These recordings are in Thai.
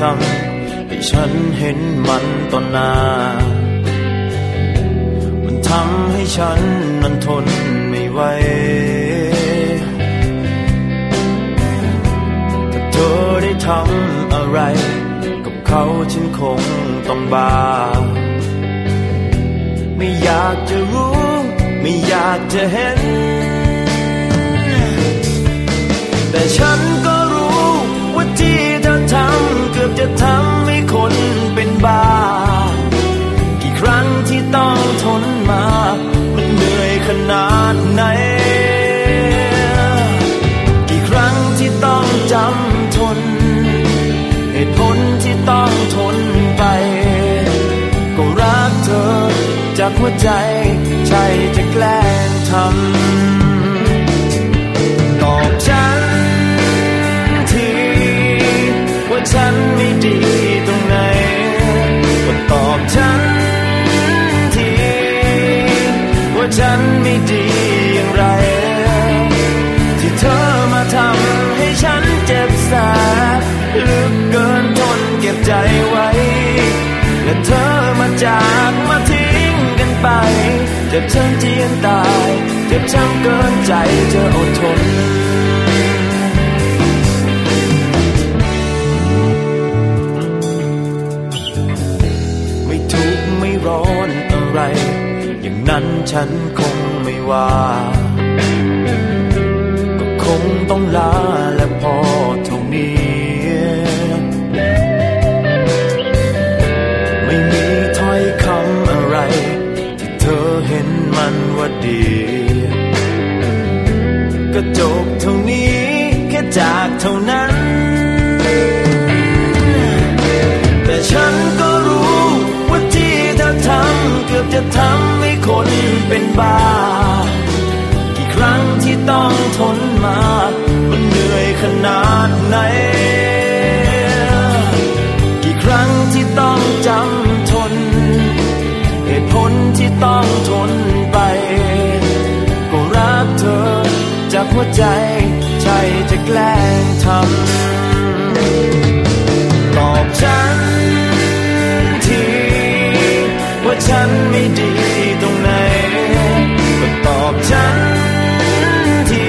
ทำให้ฉันเห็นมันต่อหน้า มันทำให้ฉันนั้นทนไม่ไหวถ้าเธอได้ทำอะไร กับเขาฉันคงต้องบาไม่อยากจะรู้ ไม่อยากจะเห็น แต่ฉันก็ กือบจะทำให้คนเป็นบ้า กี่ครั้งที่ต้องทนมา มันเหนื่อยขนาดไหน กี่ครั้งที่ต้องจำทน เหตุผลที่ต้องทนไป ก็รักเธอจากหัวใจ ใจจะแกล้งทำ ไป เจ็บช้ำเจียนตาย เจ็บช้ำเกินใจจะอดทนไม่ทุกข์ไม่ร้อนอะไร อย่างนั้นฉันคงไม่ว่า ก็คงต้องลาและพอ ดีก็จบเท่านี้แค่จากเท่านั้น แต่ฉันก็รู้ว่าที่เธอทำเกือบจะทำให้คนเป็นบ้า กี่ครั้งที่ต้องทนมา มันเหนื่อยขนาดไหน ใจ ใจจะแกล้งทำตอบฉันทีว่าฉันไม่ดีตรงไหนก็ตอบฉันที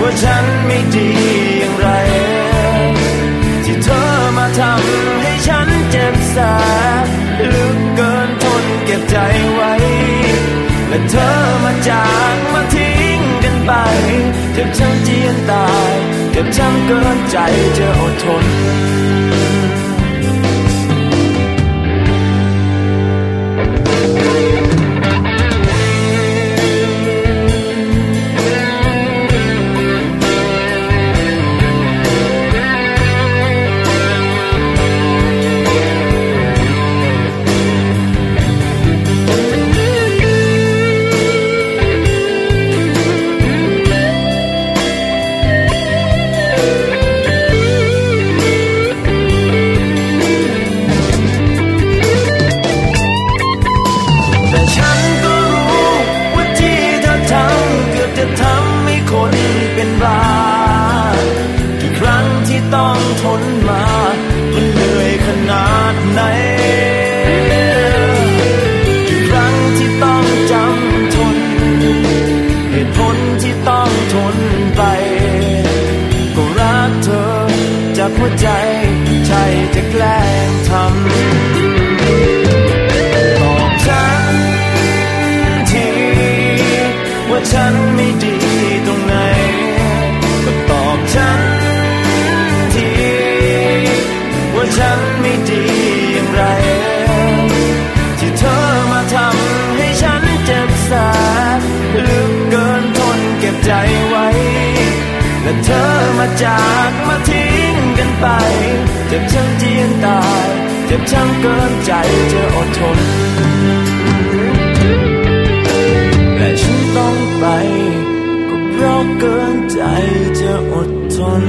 ว่าฉันไม่ดีอย่างไร ที่เธอมาทำให้ฉันเจ็บแสบลึกเกินทนเก็บใจไว้ และเธอมาจาก บช้ำเจียนตาย เจ็บช้ำเกินใจจะอดทน ใจ ใจจะแกล้งทำตอบฉันทีว่าฉันไม่ดีตรงไหนก็ตอบฉันทีว่าฉันไม่ดีอย่างไร ที่เธอมาทำให้ฉันเจ็บแสบลึกเกินทนเก็บใจไว้ และเธอมาจากมา เจ็บช้ำเจียนตาย เจ็บช้ำเกินใจจะอดทน และฉันต้องไป ก็เพราะเกินใจจะอดทน